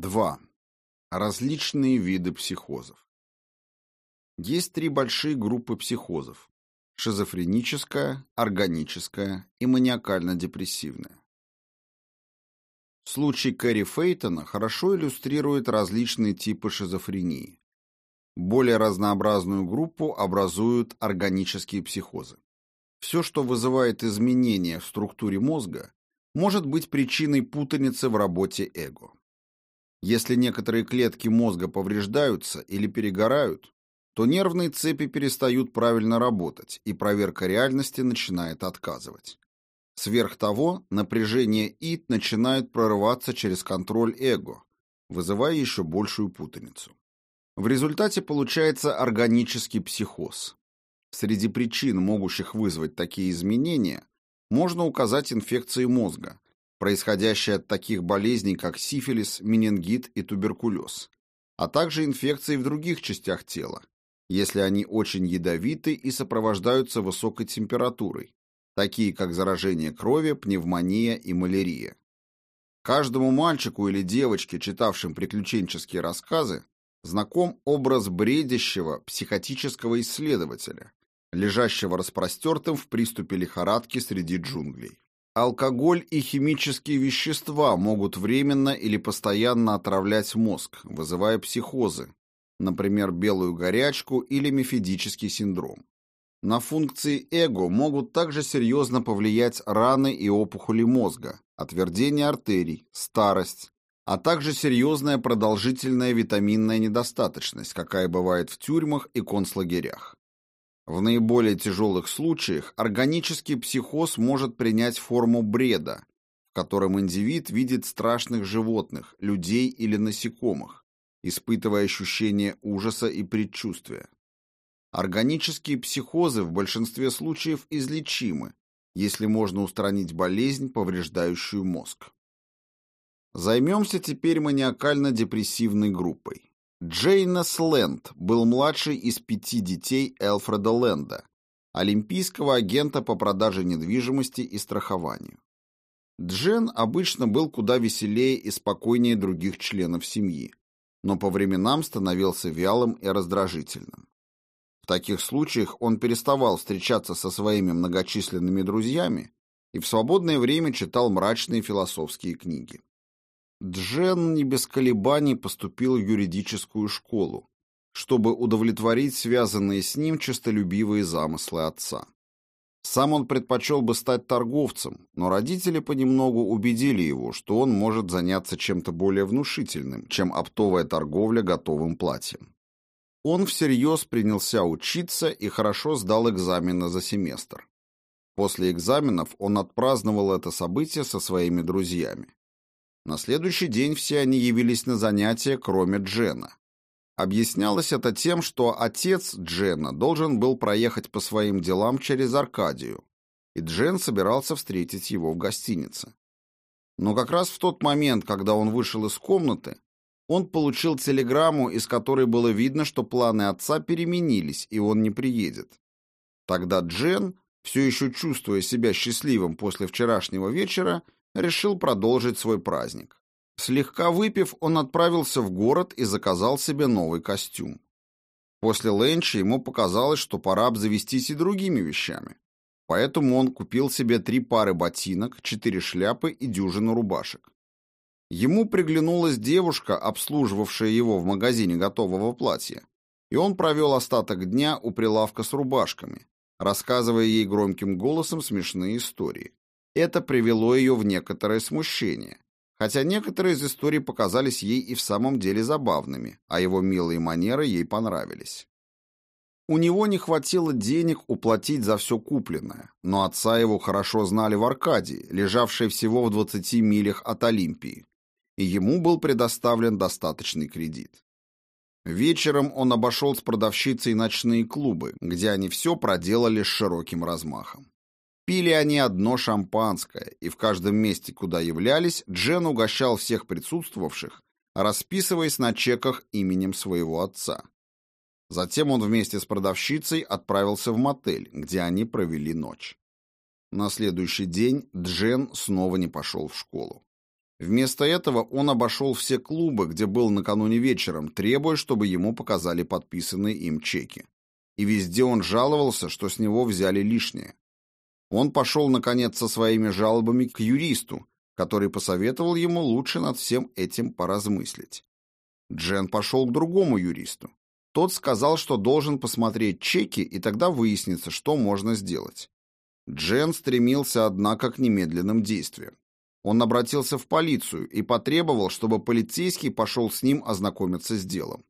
2. Различные виды психозов. Есть три большие группы психозов – шизофреническая, органическая и маниакально-депрессивная. Случай Кэрри Фейтона хорошо иллюстрирует различные типы шизофрении. Более разнообразную группу образуют органические психозы. Все, что вызывает изменения в структуре мозга, может быть причиной путаницы в работе эго. Если некоторые клетки мозга повреждаются или перегорают, то нервные цепи перестают правильно работать, и проверка реальности начинает отказывать. Сверх того, напряжение ид начинает прорываться через контроль эго, вызывая еще большую путаницу. В результате получается органический психоз. Среди причин, могущих вызвать такие изменения, можно указать инфекции мозга, происходящие от таких болезней, как сифилис, менингит и туберкулез, а также инфекции в других частях тела, если они очень ядовиты и сопровождаются высокой температурой, такие как заражение крови, пневмония и малярия. Каждому мальчику или девочке, читавшим приключенческие рассказы, знаком образ бредящего психотического исследователя, лежащего распростертым в приступе лихорадки среди джунглей. Алкоголь и химические вещества могут временно или постоянно отравлять мозг, вызывая психозы, например, белую горячку или мефедический синдром. На функции эго могут также серьезно повлиять раны и опухоли мозга, отвердение артерий, старость, а также серьезная продолжительная витаминная недостаточность, какая бывает в тюрьмах и концлагерях. В наиболее тяжелых случаях органический психоз может принять форму бреда, в котором индивид видит страшных животных, людей или насекомых, испытывая ощущение ужаса и предчувствия. Органические психозы в большинстве случаев излечимы, если можно устранить болезнь, повреждающую мозг. Займемся теперь маниакально-депрессивной группой. Джейнес Лэнд был младший из пяти детей Элфреда Лэнда, олимпийского агента по продаже недвижимости и страхованию. Джен обычно был куда веселее и спокойнее других членов семьи, но по временам становился вялым и раздражительным. В таких случаях он переставал встречаться со своими многочисленными друзьями и в свободное время читал мрачные философские книги. Джен не без колебаний поступил в юридическую школу, чтобы удовлетворить связанные с ним честолюбивые замыслы отца. Сам он предпочел бы стать торговцем, но родители понемногу убедили его, что он может заняться чем-то более внушительным, чем оптовая торговля готовым платьем. Он всерьез принялся учиться и хорошо сдал экзамены за семестр. После экзаменов он отпраздновал это событие со своими друзьями. На следующий день все они явились на занятия, кроме Джена. Объяснялось это тем, что отец Джена должен был проехать по своим делам через Аркадию, и Джен собирался встретить его в гостинице. Но как раз в тот момент, когда он вышел из комнаты, он получил телеграмму, из которой было видно, что планы отца переменились, и он не приедет. Тогда Джен, все еще чувствуя себя счастливым после вчерашнего вечера, решил продолжить свой праздник. Слегка выпив, он отправился в город и заказал себе новый костюм. После ленча ему показалось, что пора обзавестись и другими вещами. Поэтому он купил себе три пары ботинок, четыре шляпы и дюжину рубашек. Ему приглянулась девушка, обслуживавшая его в магазине готового платья, и он провел остаток дня у прилавка с рубашками, рассказывая ей громким голосом смешные истории. Это привело ее в некоторое смущение, хотя некоторые из историй показались ей и в самом деле забавными, а его милые манеры ей понравились. У него не хватило денег уплатить за все купленное, но отца его хорошо знали в Аркадии, лежавшей всего в 20 милях от Олимпии, и ему был предоставлен достаточный кредит. Вечером он обошел с продавщицей ночные клубы, где они все проделали с широким размахом. Пили они одно шампанское, и в каждом месте, куда являлись, Джен угощал всех присутствовавших, расписываясь на чеках именем своего отца. Затем он вместе с продавщицей отправился в мотель, где они провели ночь. На следующий день Джен снова не пошел в школу. Вместо этого он обошел все клубы, где был накануне вечером, требуя, чтобы ему показали подписанные им чеки. И везде он жаловался, что с него взяли лишнее. Он пошел, наконец, со своими жалобами к юристу, который посоветовал ему лучше над всем этим поразмыслить. Джен пошел к другому юристу. Тот сказал, что должен посмотреть чеки, и тогда выяснится, что можно сделать. Джен стремился, однако, к немедленным действиям. Он обратился в полицию и потребовал, чтобы полицейский пошел с ним ознакомиться с делом.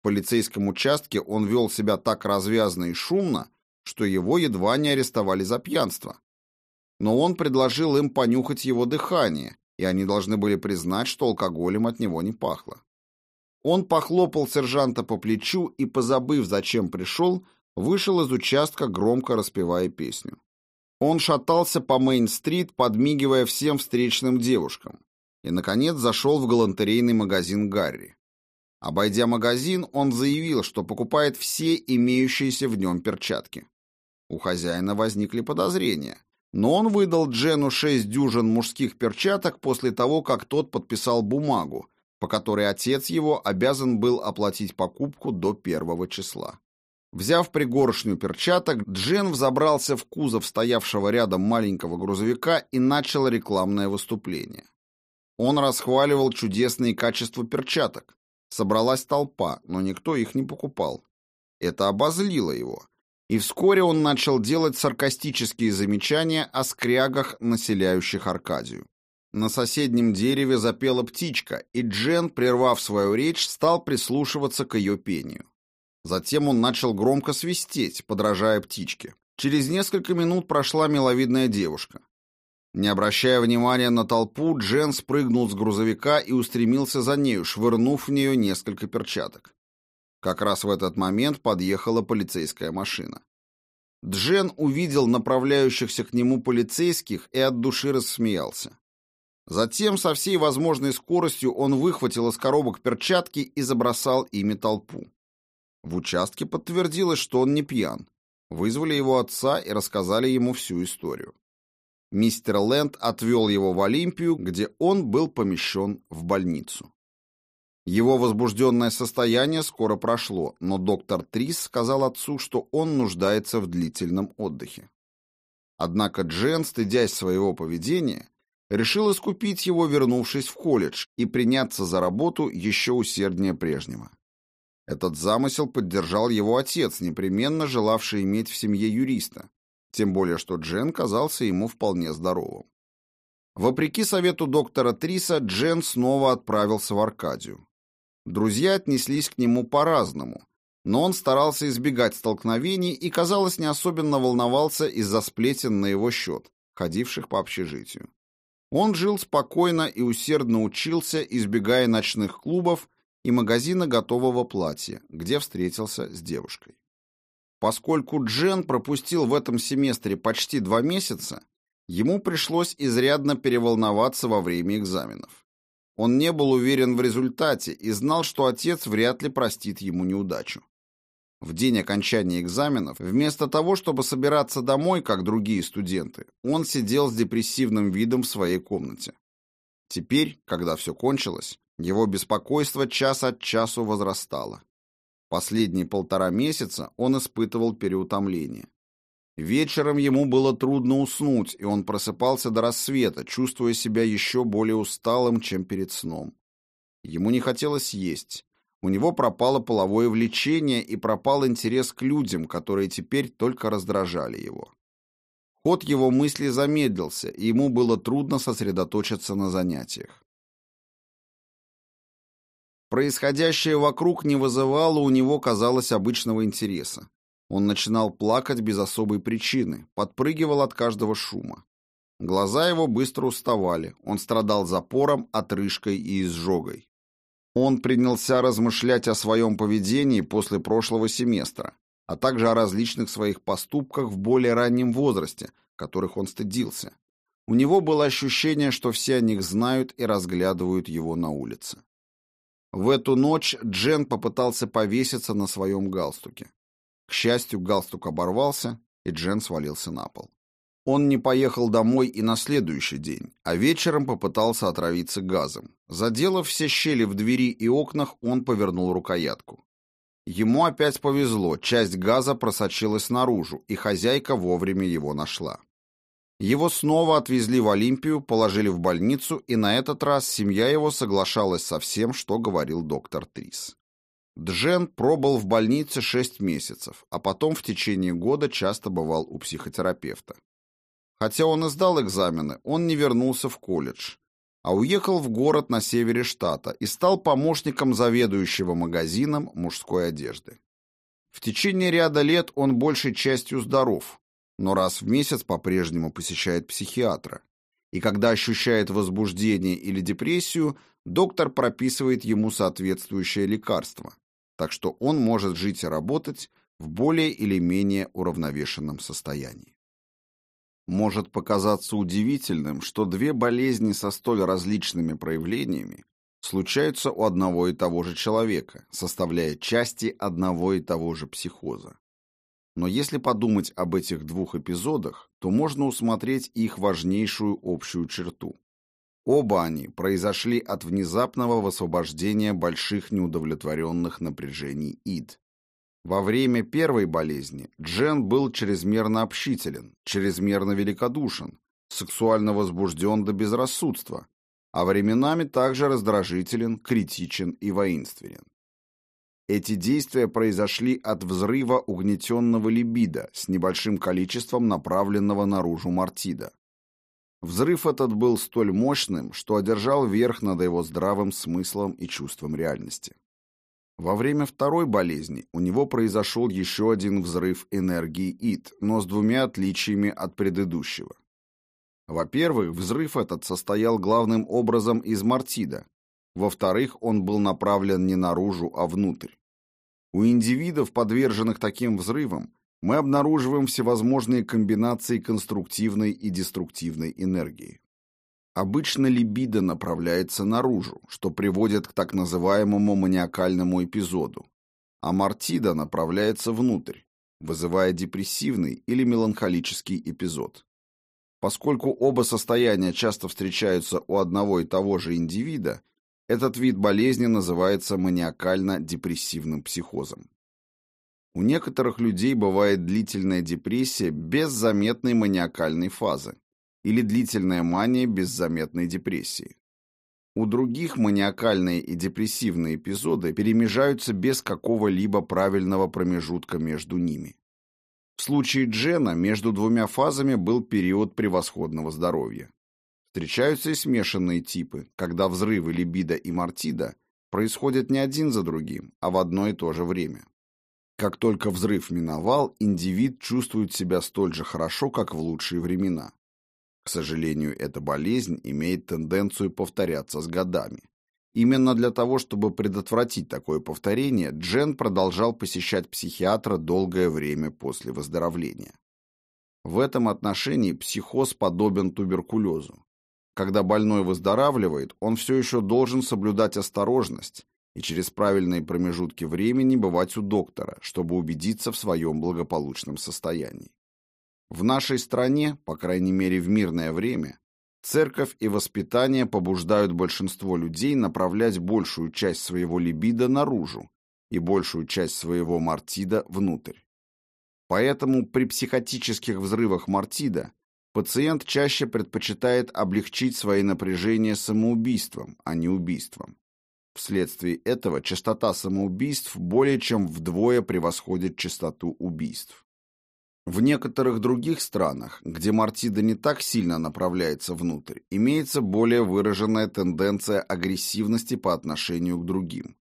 В полицейском участке он вел себя так развязно и шумно, что его едва не арестовали за пьянство. Но он предложил им понюхать его дыхание, и они должны были признать, что алкоголем от него не пахло. Он похлопал сержанта по плечу и, позабыв, зачем пришел, вышел из участка, громко распевая песню. Он шатался по Мейн-стрит, подмигивая всем встречным девушкам, и, наконец, зашел в галантерейный магазин Гарри. Обойдя магазин, он заявил, что покупает все имеющиеся в нем перчатки. У хозяина возникли подозрения, но он выдал Джену шесть дюжин мужских перчаток после того, как тот подписал бумагу, по которой отец его обязан был оплатить покупку до первого числа. Взяв пригоршню перчаток, Джен взобрался в кузов стоявшего рядом маленького грузовика и начал рекламное выступление. Он расхваливал чудесные качества перчаток. Собралась толпа, но никто их не покупал. Это обозлило его. И вскоре он начал делать саркастические замечания о скрягах, населяющих Аркадию. На соседнем дереве запела птичка, и Джен, прервав свою речь, стал прислушиваться к ее пению. Затем он начал громко свистеть, подражая птичке. Через несколько минут прошла миловидная девушка. Не обращая внимания на толпу, Джен спрыгнул с грузовика и устремился за нею, швырнув в нее несколько перчаток. Как раз в этот момент подъехала полицейская машина. Джен увидел направляющихся к нему полицейских и от души рассмеялся. Затем со всей возможной скоростью он выхватил из коробок перчатки и забросал ими толпу. В участке подтвердилось, что он не пьян. Вызвали его отца и рассказали ему всю историю. Мистер Лэнд отвел его в Олимпию, где он был помещен в больницу. Его возбужденное состояние скоро прошло, но доктор Трис сказал отцу, что он нуждается в длительном отдыхе. Однако Джен, стыдясь своего поведения, решил искупить его, вернувшись в колледж, и приняться за работу еще усерднее прежнего. Этот замысел поддержал его отец, непременно желавший иметь в семье юриста, тем более что Джен казался ему вполне здоровым. Вопреки совету доктора Триса, Джен снова отправился в Аркадию. Друзья отнеслись к нему по-разному, но он старался избегать столкновений и, казалось, не особенно волновался из-за сплетен на его счет, ходивших по общежитию. Он жил спокойно и усердно учился, избегая ночных клубов и магазина готового платья, где встретился с девушкой. Поскольку Джен пропустил в этом семестре почти два месяца, ему пришлось изрядно переволноваться во время экзаменов. Он не был уверен в результате и знал, что отец вряд ли простит ему неудачу. В день окончания экзаменов, вместо того, чтобы собираться домой, как другие студенты, он сидел с депрессивным видом в своей комнате. Теперь, когда все кончилось, его беспокойство час от часу возрастало. Последние полтора месяца он испытывал переутомление. Вечером ему было трудно уснуть, и он просыпался до рассвета, чувствуя себя еще более усталым, чем перед сном. Ему не хотелось есть. У него пропало половое влечение и пропал интерес к людям, которые теперь только раздражали его. Ход его мысли замедлился, и ему было трудно сосредоточиться на занятиях. Происходящее вокруг не вызывало у него, казалось, обычного интереса. Он начинал плакать без особой причины, подпрыгивал от каждого шума. Глаза его быстро уставали, он страдал запором, отрыжкой и изжогой. Он принялся размышлять о своем поведении после прошлого семестра, а также о различных своих поступках в более раннем возрасте, которых он стыдился. У него было ощущение, что все о них знают и разглядывают его на улице. В эту ночь Джен попытался повеситься на своем галстуке. К счастью, галстук оборвался, и Джен свалился на пол. Он не поехал домой и на следующий день, а вечером попытался отравиться газом. Заделав все щели в двери и окнах, он повернул рукоятку. Ему опять повезло, часть газа просочилась наружу, и хозяйка вовремя его нашла. Его снова отвезли в Олимпию, положили в больницу, и на этот раз семья его соглашалась со всем, что говорил доктор Трис. Джен пробыл в больнице шесть месяцев, а потом в течение года часто бывал у психотерапевта. Хотя он и сдал экзамены, он не вернулся в колледж, а уехал в город на севере штата и стал помощником заведующего магазином мужской одежды. В течение ряда лет он большей частью здоров, но раз в месяц по-прежнему посещает психиатра. И когда ощущает возбуждение или депрессию, доктор прописывает ему соответствующее лекарство, так что он может жить и работать в более или менее уравновешенном состоянии. Может показаться удивительным, что две болезни со столь различными проявлениями случаются у одного и того же человека, составляя части одного и того же психоза. Но если подумать об этих двух эпизодах, то можно усмотреть их важнейшую общую черту. Оба они произошли от внезапного высвобождения больших неудовлетворенных напряжений ид, во время первой болезни Джен был чрезмерно общителен, чрезмерно великодушен, сексуально возбужден до безрассудства, а временами также раздражителен, критичен и воинственен. Эти действия произошли от взрыва угнетенного либидо с небольшим количеством направленного наружу мартида. Взрыв этот был столь мощным, что одержал верх над его здравым смыслом и чувством реальности. Во время второй болезни у него произошел еще один взрыв энергии ИД, но с двумя отличиями от предыдущего. Во-первых, взрыв этот состоял главным образом из мартида. Во-вторых, он был направлен не наружу, а внутрь. У индивидов, подверженных таким взрывам, мы обнаруживаем всевозможные комбинации конструктивной и деструктивной энергии. Обычно либидо направляется наружу, что приводит к так называемому маниакальному эпизоду, а мартида направляется внутрь, вызывая депрессивный или меланхолический эпизод. Поскольку оба состояния часто встречаются у одного и того же индивида, этот вид болезни называется маниакально-депрессивным психозом. У некоторых людей бывает длительная депрессия без заметной маниакальной фазы, или длительная мания без заметной депрессии. У других маниакальные и депрессивные эпизоды перемежаются без какого-либо правильного промежутка между ними. В случае Джена между двумя фазами был период превосходного здоровья. Встречаются и смешанные типы, когда взрывы либидо и мартида происходят не один за другим, а в одно и то же время. Как только взрыв миновал, индивид чувствует себя столь же хорошо, как в лучшие времена. К сожалению, эта болезнь имеет тенденцию повторяться с годами. Именно для того, чтобы предотвратить такое повторение, Джен продолжал посещать психиатра долгое время после выздоровления. В этом отношении психоз подобен туберкулезу. Когда больной выздоравливает, он все еще должен соблюдать осторожность и через правильные промежутки времени бывать у доктора, чтобы убедиться в своем благополучном состоянии. В нашей стране, по крайней мере в мирное время, церковь и воспитание побуждают большинство людей направлять большую часть своего либидо наружу и большую часть своего мартида внутрь. Поэтому при психотических взрывах мартида пациент чаще предпочитает облегчить свои напряжения самоубийством, а не убийством. Вследствие этого частота самоубийств более чем вдвое превосходит частоту убийств. В некоторых других странах, где мартида не так сильно направляется внутрь, имеется более выраженная тенденция агрессивности по отношению к другим.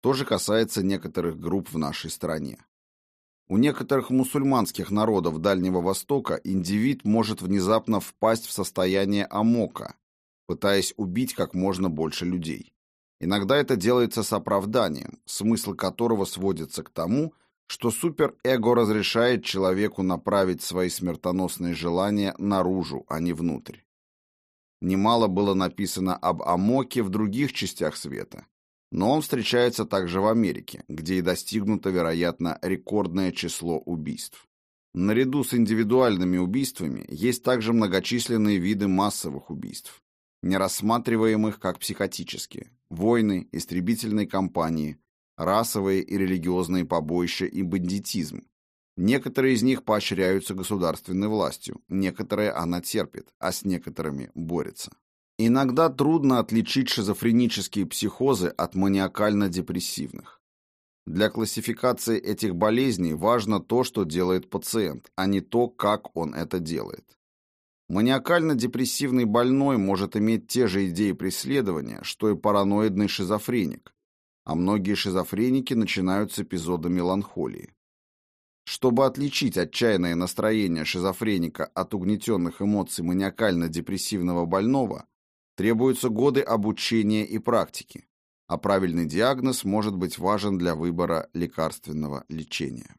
То же касается некоторых групп в нашей стране. У некоторых мусульманских народов Дальнего Востока индивид может внезапно впасть в состояние амока, пытаясь убить как можно больше людей. Иногда это делается с оправданием, смысл которого сводится к тому, что суперэго разрешает человеку направить свои смертоносные желания наружу, а не внутрь. Немало было написано об Амоке в других частях света, но он встречается также в Америке, где и достигнуто, вероятно, рекордное число убийств. Наряду с индивидуальными убийствами есть также многочисленные виды массовых убийств, не рассматриваемых как психотические. Войны, истребительные кампании, расовые и религиозные побоища и бандитизм. Некоторые из них поощряются государственной властью, некоторые она терпит, а с некоторыми борется. Иногда трудно отличить шизофренические психозы от маниакально-депрессивных. Для классификации этих болезней важно то, что делает пациент, а не то, как он это делает. Маниакально-депрессивный больной может иметь те же идеи преследования, что и параноидный шизофреник, а многие шизофреники начинают с эпизода меланхолии. Чтобы отличить отчаянное настроение шизофреника от угнетенных эмоций маниакально-депрессивного больного, требуются годы обучения и практики, а правильный диагноз может быть важен для выбора лекарственного лечения.